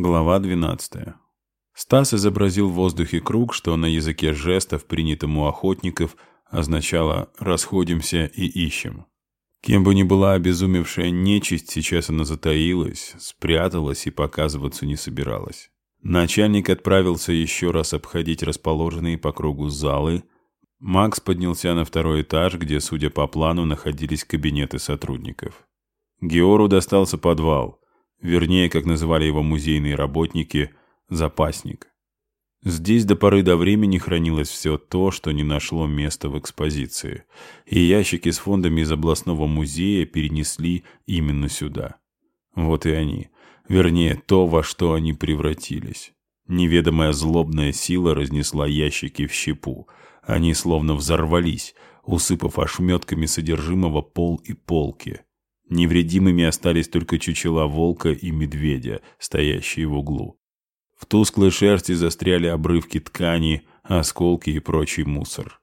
Глава 12. Стас изобразил в воздухе круг, что на языке жестов, принятым у охотников, означало «расходимся и ищем». Кем бы ни была обезумевшая нечисть, сейчас она затаилась, спряталась и показываться не собиралась. Начальник отправился еще раз обходить расположенные по кругу залы. Макс поднялся на второй этаж, где, судя по плану, находились кабинеты сотрудников. Геору достался подвал, вернее, как называли его музейные работники, запасник. Здесь до поры до времени хранилось все то, что не нашло места в экспозиции, и ящики с фондами из областного музея перенесли именно сюда. Вот и они, вернее, то, во что они превратились. Неведомая злобная сила разнесла ящики в щепу. Они словно взорвались, усыпав ошметками содержимого пол и полки. Невредимыми остались только чучела волка и медведя, стоящие в углу. В тусклой шерсти застряли обрывки ткани, осколки и прочий мусор.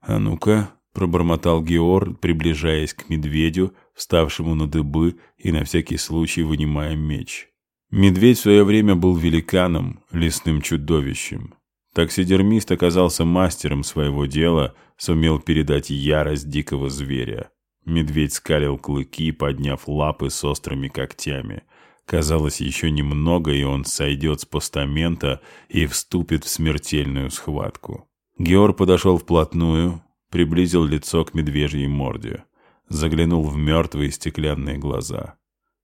«А ну-ка», — пробормотал Геор, приближаясь к медведю, вставшему на дыбы и на всякий случай вынимая меч. Медведь в свое время был великаном, лесным чудовищем. Таксидермист оказался мастером своего дела, сумел передать ярость дикого зверя. Медведь скалил клыки, подняв лапы с острыми когтями. Казалось, еще немного, и он сойдет с постамента и вступит в смертельную схватку. Геор подошел вплотную, приблизил лицо к медвежьей морде. Заглянул в мертвые стеклянные глаза.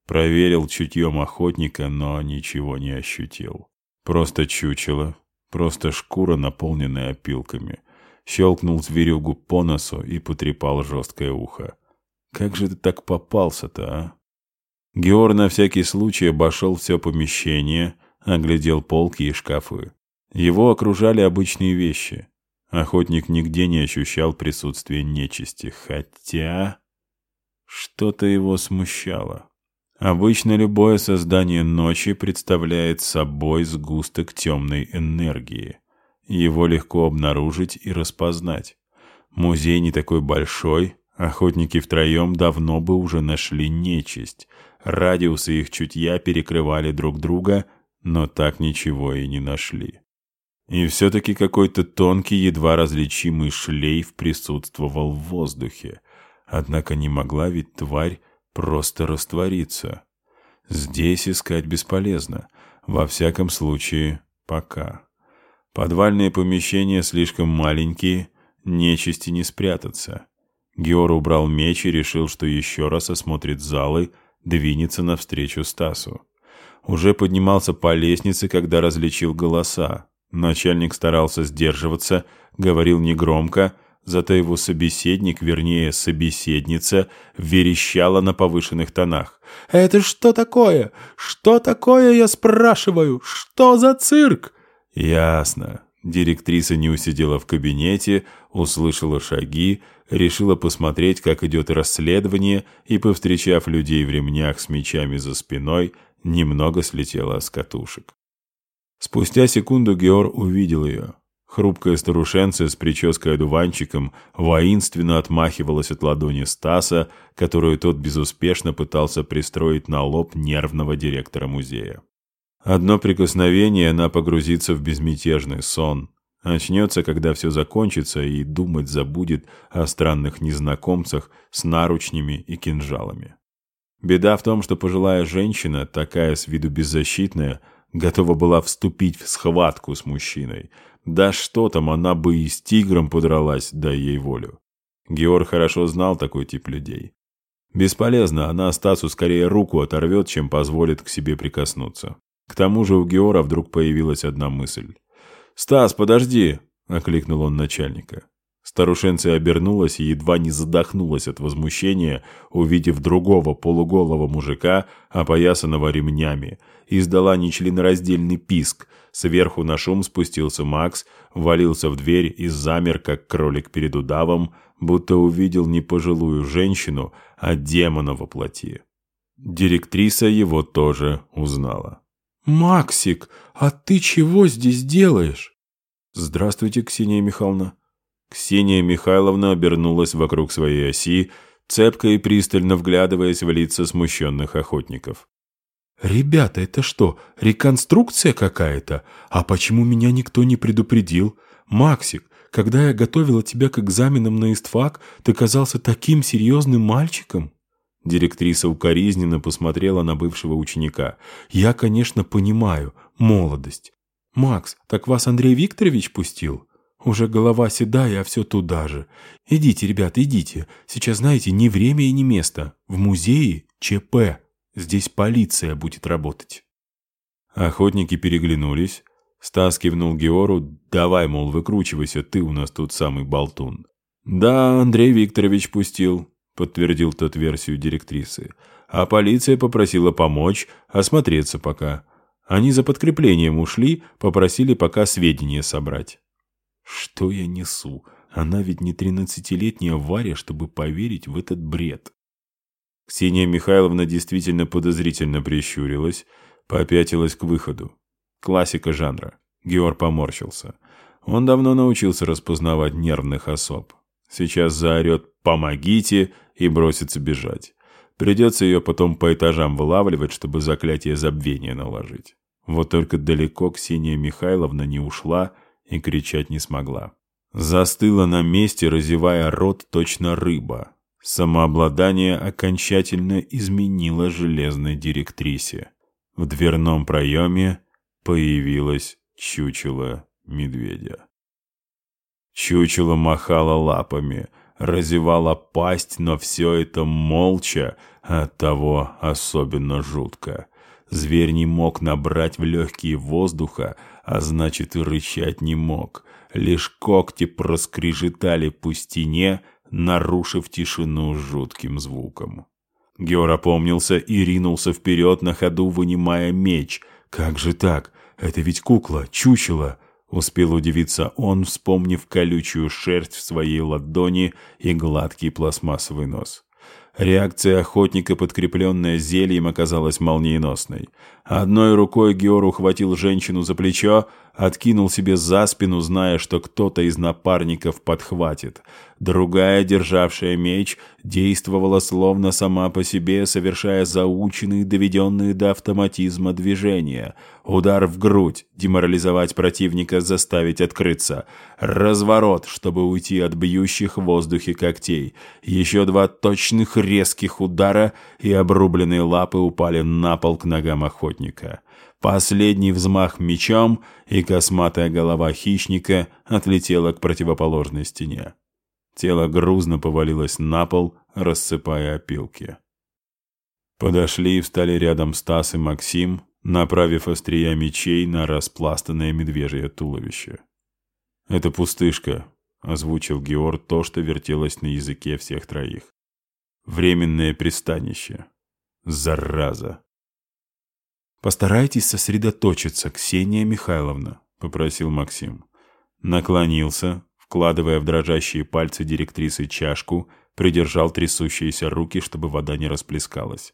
Проверил чутьем охотника, но ничего не ощутил. Просто чучело, просто шкура, наполненная опилками. Щелкнул зверюгу по носу и потрепал жесткое ухо. «Как же ты так попался-то, а?» Геор на всякий случай обошел все помещение, оглядел полки и шкафы. Его окружали обычные вещи. Охотник нигде не ощущал присутствия нечисти, хотя... Что-то его смущало. Обычно любое создание ночи представляет собой сгусток темной энергии. Его легко обнаружить и распознать. Музей не такой большой, охотники втроем давно бы уже нашли нечисть, Радиусы их чутья перекрывали друг друга, но так ничего и не нашли. И все-таки какой-то тонкий, едва различимый шлейф присутствовал в воздухе. Однако не могла ведь тварь просто раствориться. Здесь искать бесполезно. Во всяком случае, пока. Подвальные помещения слишком маленькие, нечисти не спрятаться. Геор убрал меч и решил, что еще раз осмотрит залы, двинется навстречу Стасу. Уже поднимался по лестнице, когда различил голоса. Начальник старался сдерживаться, говорил негромко, зато его собеседник, вернее, собеседница, верещала на повышенных тонах. «Это что такое? Что такое, я спрашиваю? Что за цирк?» «Ясно». Директриса не усидела в кабинете, услышала шаги, решила посмотреть, как идет расследование, и, повстречав людей в ремнях с мечами за спиной, немного слетела с катушек. Спустя секунду Геор увидел ее. Хрупкая старушенция с прической-одуванчиком воинственно отмахивалась от ладони Стаса, которую тот безуспешно пытался пристроить на лоб нервного директора музея. Одно прикосновение, она погрузится в безмятежный сон, Очнется, когда все закончится, и думать забудет о странных незнакомцах с наручнями и кинжалами. Беда в том, что пожилая женщина, такая с виду беззащитная, готова была вступить в схватку с мужчиной. Да что там, она бы и с тигром подралась, дай ей волю. Георг хорошо знал такой тип людей. Бесполезно, она Стасу скорее руку оторвет, чем позволит к себе прикоснуться. К тому же у Геора вдруг появилась одна мысль. «Стас, подожди!» — окликнул он начальника. Старушенция обернулась и едва не задохнулась от возмущения, увидев другого полуголого мужика, опоясанного ремнями. Издала нечленораздельный писк. Сверху на шум спустился Макс, валился в дверь и замер, как кролик перед удавом, будто увидел не пожилую женщину, а демона во плоти. Директриса его тоже узнала. «Максик, а ты чего здесь делаешь?» «Здравствуйте, Ксения Михайловна». Ксения Михайловна обернулась вокруг своей оси, цепко и пристально вглядываясь в лица смущенных охотников. «Ребята, это что, реконструкция какая-то? А почему меня никто не предупредил? Максик, когда я готовила тебя к экзаменам на истфак, ты казался таким серьезным мальчиком». Директриса укоризненно посмотрела на бывшего ученика. «Я, конечно, понимаю. Молодость. Макс, так вас Андрей Викторович пустил? Уже голова седая, а все туда же. Идите, ребята, идите. Сейчас, знаете, не время и не место. В музее ЧП». Здесь полиция будет работать». Охотники переглянулись. Стас кивнул Геору. «Давай, мол, выкручивайся, ты у нас тут самый болтун». «Да, Андрей Викторович пустил», — подтвердил тот версию директрисы. «А полиция попросила помочь, осмотреться пока. Они за подкреплением ушли, попросили пока сведения собрать». «Что я несу? Она ведь не тринадцатилетняя Варя, чтобы поверить в этот бред». Ксения Михайловна действительно подозрительно прищурилась, попятилась к выходу. Классика жанра. Георг поморщился. Он давно научился распознавать нервных особ. Сейчас заорет «помогите» и бросится бежать. Придется ее потом по этажам вылавливать, чтобы заклятие забвения наложить. Вот только далеко Ксения Михайловна не ушла и кричать не смогла. Застыла на месте, разевая рот точно рыба. Самообладание окончательно изменило железной директрисе. В дверном проеме появилось чучело медведя. Чучело махало лапами, разевало пасть, но все это молча, оттого особенно жутко. Зверь не мог набрать в легкие воздуха, а значит и рычать не мог. Лишь когти проскрежетали по стене, нарушив тишину жутким звуком. Геор опомнился и ринулся вперед на ходу, вынимая меч. «Как же так? Это ведь кукла, чучело!» Успел удивиться он, вспомнив колючую шерсть в своей ладони и гладкий пластмассовый нос. Реакция охотника, подкрепленная зельем, оказалась молниеносной. Одной рукой Геор ухватил женщину за плечо, откинул себе за спину, зная, что кто-то из напарников подхватит. Другая, державшая меч, действовала словно сама по себе, совершая заученные, доведенные до автоматизма движения. Удар в грудь, деморализовать противника, заставить открыться. Разворот, чтобы уйти от бьющих в воздухе когтей. Еще два точных резких удара, и обрубленные лапы упали на пол к ногам охотника. Последний взмах мечом, и косматая голова хищника отлетела к противоположной стене. Тело грузно повалилось на пол, рассыпая опилки. Подошли и встали рядом Стас и Максим, направив острия мечей на распластанное медвежье туловище. «Это пустышка», — озвучил Георг то, что вертелось на языке всех троих. «Временное пристанище. Зараза!» «Постарайтесь сосредоточиться, Ксения Михайловна», — попросил Максим. Наклонился, вкладывая в дрожащие пальцы директрисы чашку, придержал трясущиеся руки, чтобы вода не расплескалась.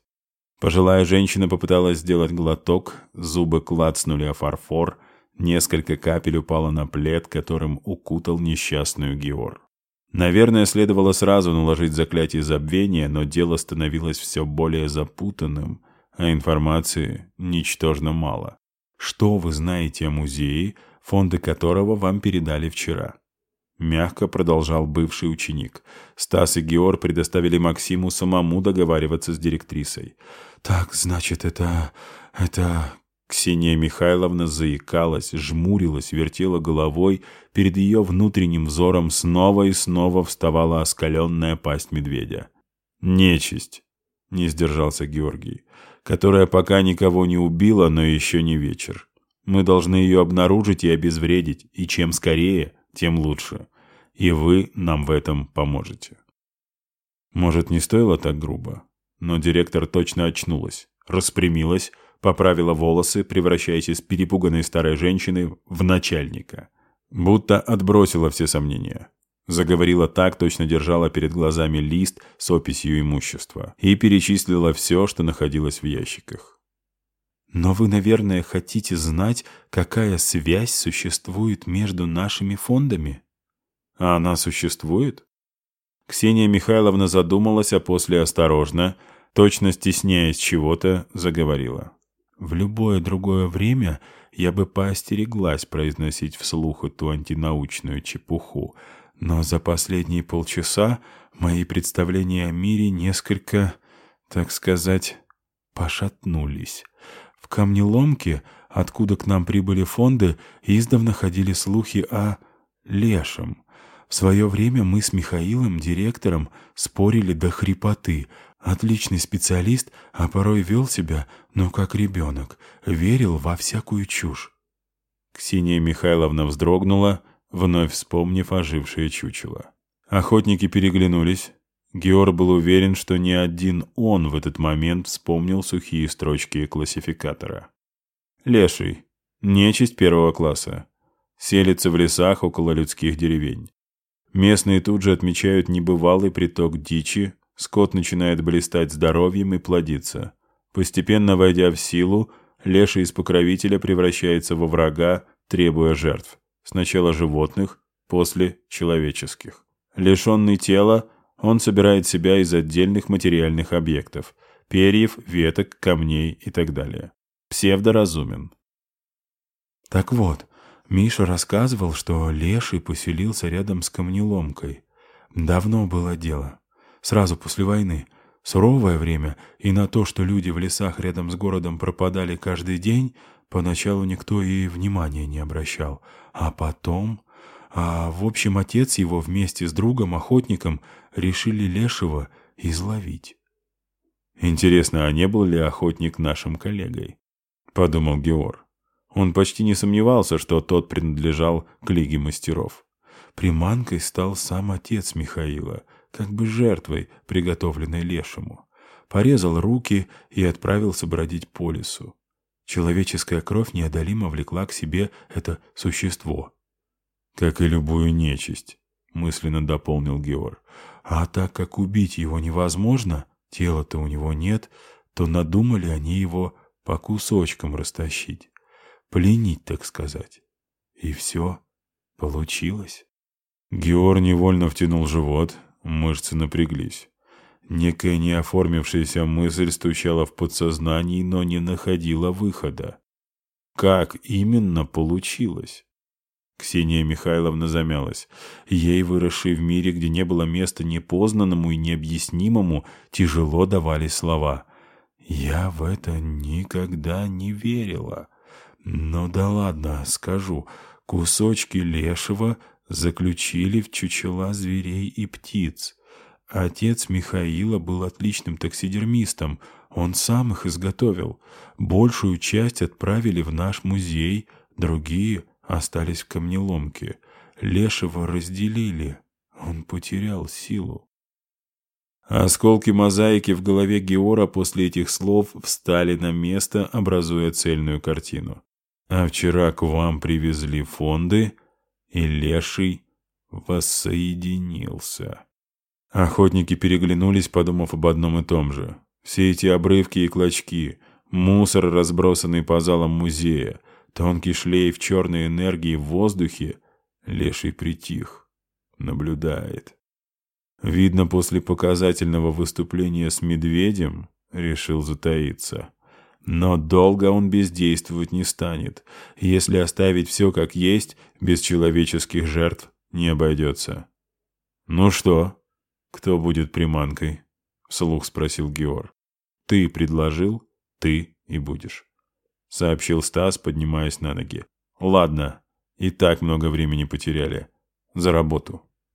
Пожилая женщина попыталась сделать глоток, зубы клацнули о фарфор, несколько капель упало на плед, которым укутал несчастную Геор. Наверное, следовало сразу наложить заклятие забвения, но дело становилось все более запутанным, а информации ничтожно мало. Что вы знаете о музее, фонды которого вам передали вчера? Мягко продолжал бывший ученик. Стас и Геор предоставили Максиму самому договариваться с директрисой. «Так, значит, это... это...» Ксения Михайловна заикалась, жмурилась, вертела головой. Перед ее внутренним взором снова и снова вставала оскаленная пасть медведя. «Нечисть!» — не сдержался Георгий. «Которая пока никого не убила, но еще не вечер. Мы должны ее обнаружить и обезвредить, и чем скорее, тем лучше. И вы нам в этом поможете. Может, не стоило так грубо, но директор точно очнулась, распрямилась, поправила волосы, превращаясь из перепуганной старой женщины в начальника. Будто отбросила все сомнения. Заговорила так, точно держала перед глазами лист с описью имущества и перечислила все, что находилось в ящиках. Но вы, наверное, хотите знать, какая связь существует между нашими фондами? А она существует? Ксения Михайловна задумалась, а после осторожно, точно стесняясь чего-то, заговорила. В любое другое время я бы поостереглась произносить вслух эту антинаучную чепуху, но за последние полчаса мои представления о мире несколько, так сказать, пошатнулись. В камнеломке, откуда к нам прибыли фонды, издавна ходили слухи о лешем. В свое время мы с Михаилом, директором, спорили до хрипоты. Отличный специалист, а порой вел себя, ну, как ребенок, верил во всякую чушь. Ксения Михайловна вздрогнула, вновь вспомнив ожившее чучело. Охотники переглянулись. Геор был уверен, что не один он в этот момент вспомнил сухие строчки классификатора. Леший. Нечисть первого класса. Селится в лесах около людских деревень. Местные тут же отмечают небывалый приток дичи, скот начинает блистать здоровьем и плодиться. Постепенно войдя в силу, леший из покровителя превращается во врага, требуя жертв. Сначала животных, после человеческих. Лишенный тела, он собирает себя из отдельных материальных объектов – перьев, веток, камней и так далее. Псевдоразумен. Так вот, Миша рассказывал, что Леший поселился рядом с камнеломкой. Давно было дело. Сразу после войны. Суровое время, и на то, что люди в лесах рядом с городом пропадали каждый день, поначалу никто и внимания не обращал. А потом... А в общем, отец его вместе с другом-охотником решили Лешего изловить. «Интересно, а не был ли охотник нашим коллегой?» — подумал Геор. Он почти не сомневался, что тот принадлежал к Лиге мастеров. Приманкой стал сам отец Михаила, как бы жертвой, приготовленной лешему. Порезал руки и отправился бродить по лесу. Человеческая кровь неодолимо влекла к себе это существо. «Как и любую нечисть», — мысленно дополнил Геор. «А так как убить его невозможно, тела-то у него нет, то надумали они его по кусочкам растащить пленить, так сказать. И все получилось. Геор невольно втянул живот, мышцы напряглись. Некая неоформившаяся мысль стучала в подсознании, но не находила выхода. Как именно получилось? Ксения Михайловна замялась. Ей, выросшей в мире, где не было места непознанному и необъяснимому, тяжело давались слова. «Я в это никогда не верила. Ну да ладно, скажу. Кусочки лешего заключили в чучела зверей и птиц. Отец Михаила был отличным таксидермистом. Он сам их изготовил. Большую часть отправили в наш музей, другие остались в камнеломке. Лешего разделили. Он потерял силу. Осколки мозаики в голове Геора после этих слов встали на место, образуя цельную картину. А вчера к вам привезли фонды, и леший воссоединился. Охотники переглянулись, подумав об одном и том же. Все эти обрывки и клочки, мусор, разбросанный по залам музея, тонкий шлейф черной энергии в воздухе, леший притих, наблюдает. Видно, после показательного выступления с медведем решил затаиться. Но долго он бездействовать не станет. Если оставить все как есть, без человеческих жертв не обойдется. «Ну что, кто будет приманкой?» — вслух спросил Геор. «Ты предложил, ты и будешь», — сообщил Стас, поднимаясь на ноги. «Ладно, и так много времени потеряли. За работу».